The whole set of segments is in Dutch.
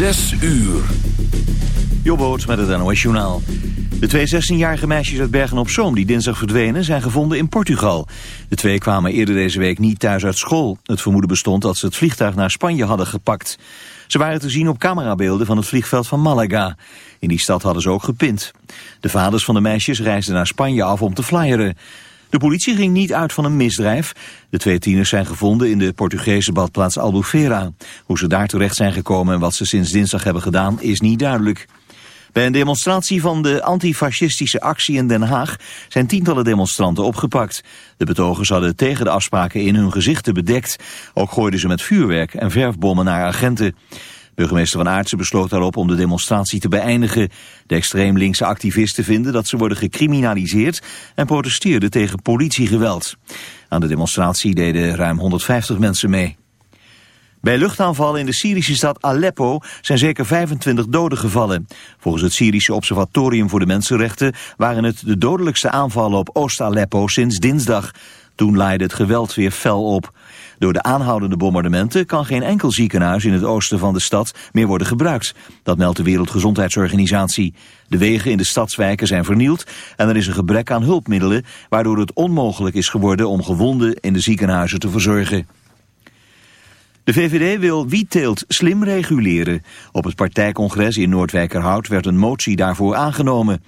Zes uur. Jobboot met het NOS Journaal. De twee 16-jarige meisjes uit Bergen op Zoom die dinsdag verdwenen zijn gevonden in Portugal. De twee kwamen eerder deze week niet thuis uit school. Het vermoeden bestond dat ze het vliegtuig naar Spanje hadden gepakt. Ze waren te zien op camerabeelden van het vliegveld van Malaga. In die stad hadden ze ook gepind. De vaders van de meisjes reisden naar Spanje af om te flyeren. De politie ging niet uit van een misdrijf. De twee tieners zijn gevonden in de Portugese badplaats Albufeira. Hoe ze daar terecht zijn gekomen en wat ze sinds dinsdag hebben gedaan is niet duidelijk. Bij een demonstratie van de antifascistische actie in Den Haag zijn tientallen demonstranten opgepakt. De betogers hadden tegen de afspraken in hun gezichten bedekt. Ook gooiden ze met vuurwerk en verfbommen naar agenten. Burgemeester Van Aartsen besloot daarop om de demonstratie te beëindigen. De extreem linkse activisten vinden dat ze worden gecriminaliseerd en protesteerden tegen politiegeweld. Aan de demonstratie deden ruim 150 mensen mee. Bij luchtaanvallen in de Syrische stad Aleppo zijn zeker 25 doden gevallen. Volgens het Syrische Observatorium voor de Mensenrechten waren het de dodelijkste aanvallen op Oost-Aleppo sinds dinsdag. Toen leidde het geweld weer fel op. Door de aanhoudende bombardementen kan geen enkel ziekenhuis in het oosten van de stad meer worden gebruikt. Dat meldt de Wereldgezondheidsorganisatie. De wegen in de stadswijken zijn vernield en er is een gebrek aan hulpmiddelen, waardoor het onmogelijk is geworden om gewonden in de ziekenhuizen te verzorgen. De VVD wil wietteelt slim reguleren. Op het partijcongres in Noordwijkerhout werd een motie daarvoor aangenomen.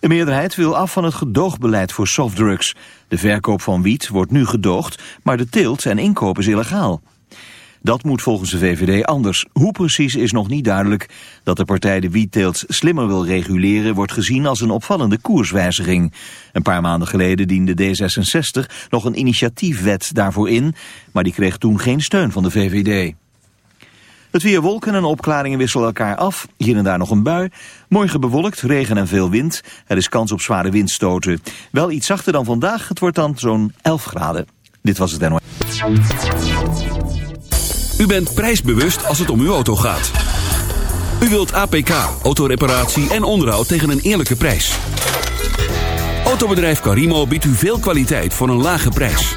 De meerderheid wil af van het gedoogbeleid voor softdrugs. De verkoop van wiet wordt nu gedoogd, maar de teelt en inkoop is illegaal. Dat moet volgens de VVD anders. Hoe precies is nog niet duidelijk. Dat de partij de wietteelt slimmer wil reguleren wordt gezien als een opvallende koerswijziging. Een paar maanden geleden diende D66 nog een initiatiefwet daarvoor in, maar die kreeg toen geen steun van de VVD. Het weer wolken en opklaringen wisselen elkaar af. Hier en daar nog een bui. Morgen bewolkt, regen en veel wind. Er is kans op zware windstoten. Wel iets zachter dan vandaag. Het wordt dan zo'n 11 graden. Dit was het NOS. U bent prijsbewust als het om uw auto gaat. U wilt APK, autoreparatie en onderhoud tegen een eerlijke prijs. Autobedrijf Carimo biedt u veel kwaliteit voor een lage prijs.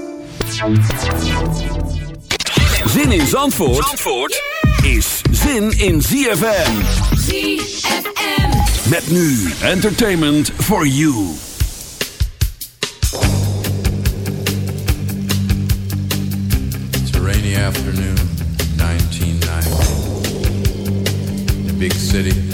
Zin in Zandvoort, Zandvoort is zin in ZFM. ZFM. Met nu entertainment for you. It's a rainy afternoon, 1990. The big city.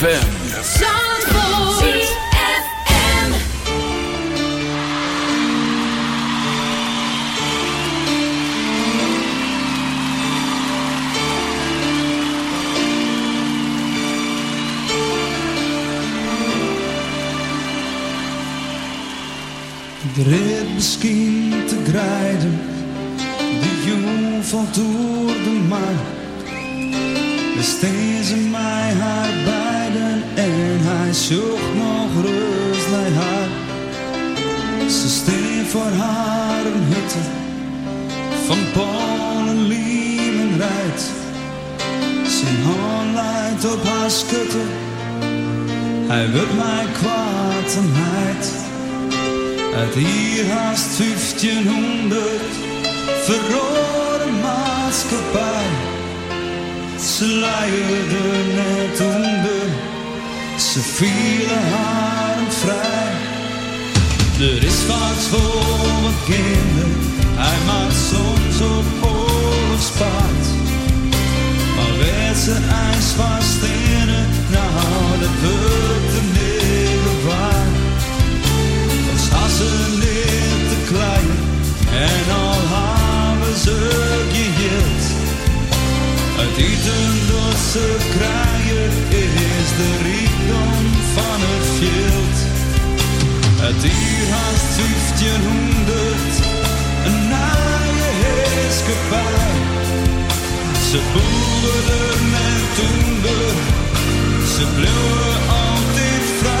ZFM. Ik reed misschien te grijden, de jong valt door de markt. Besteen ze mij haar hij zocht nog rust naar haar. Ze steen voor haar een hutte van Polen, Liemen rijdt. Zijn hand leidt op haar schutte, hij wil mij kwaad en heid. Uit hier haast 1500 verrode maatschappij. Ze luierden net onder, ze vielen haar vrij. Er is wat voor mijn kinderen, hij maakt soms op oorlogspaard. Maar werd ze ijs vast in het, nou dat wordt de negen waard was hassen niet te klein en al hebben ze geheeld. Het eten dat ze krijgen is de rijkdom van het veld. Het hier haast 1500, een naaie heerskepaar. Ze boerden en toender, ze bleven altijd vrij.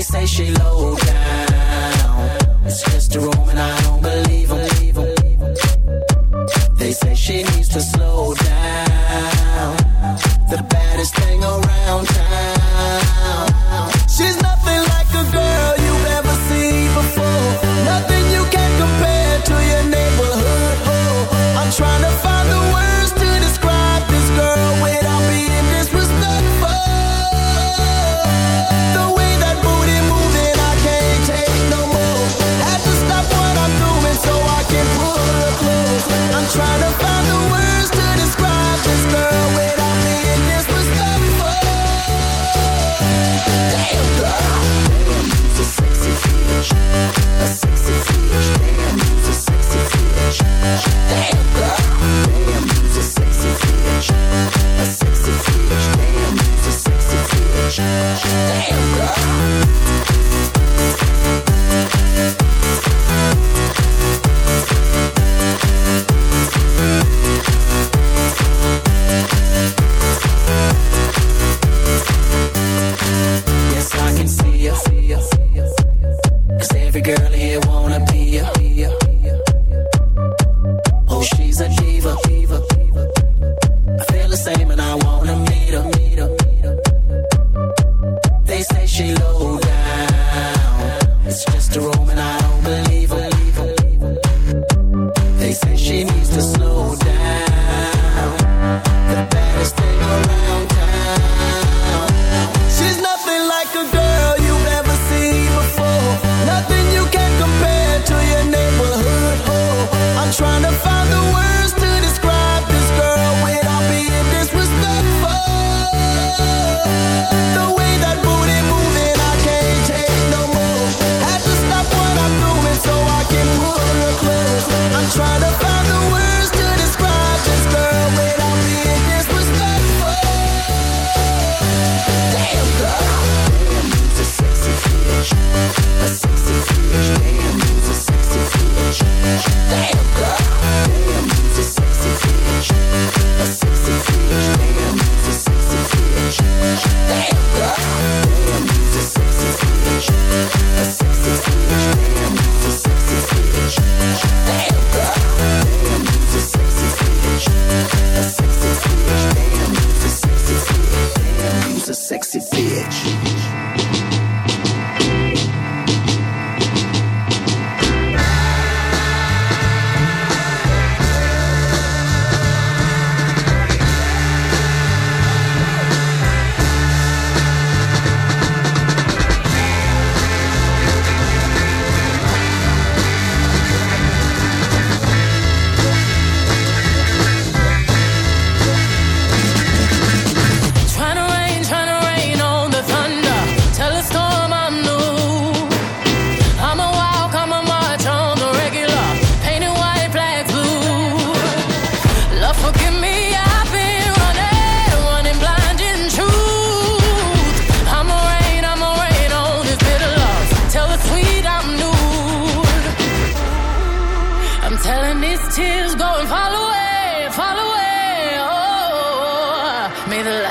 They say she low down. It's just a room and I don't believe them. They say she needs to slow down. The baddest thing around.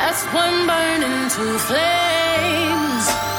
Just one burning into flames.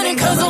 running 'cause the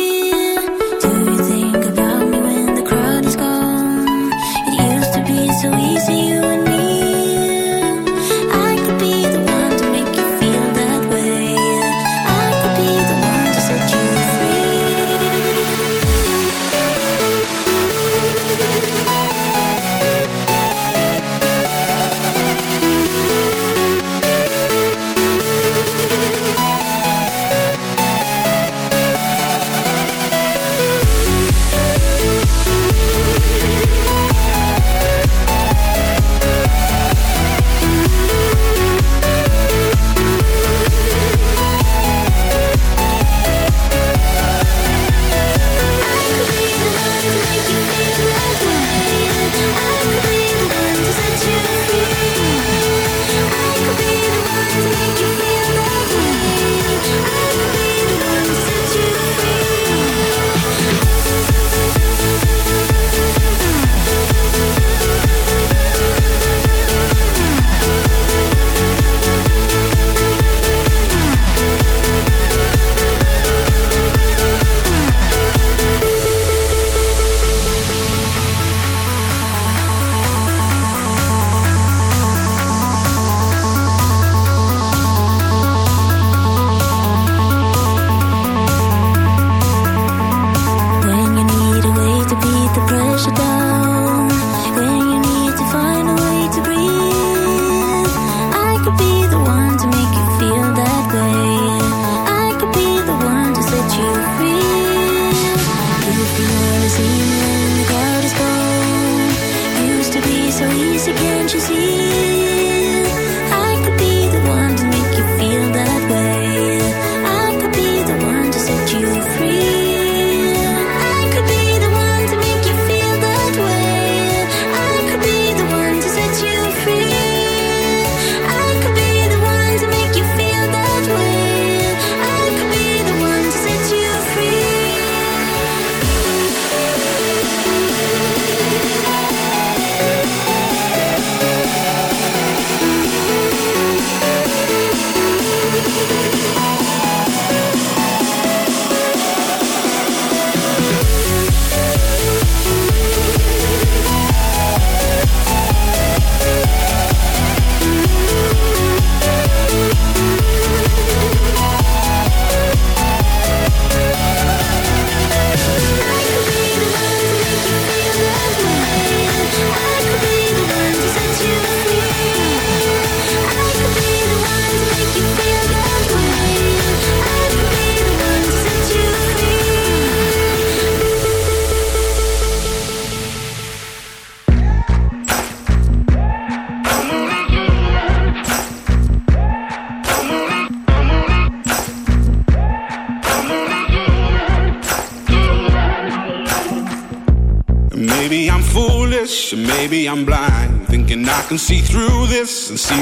When the crowd is gone. Used to be so easy, can't you see?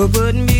but wouldn't be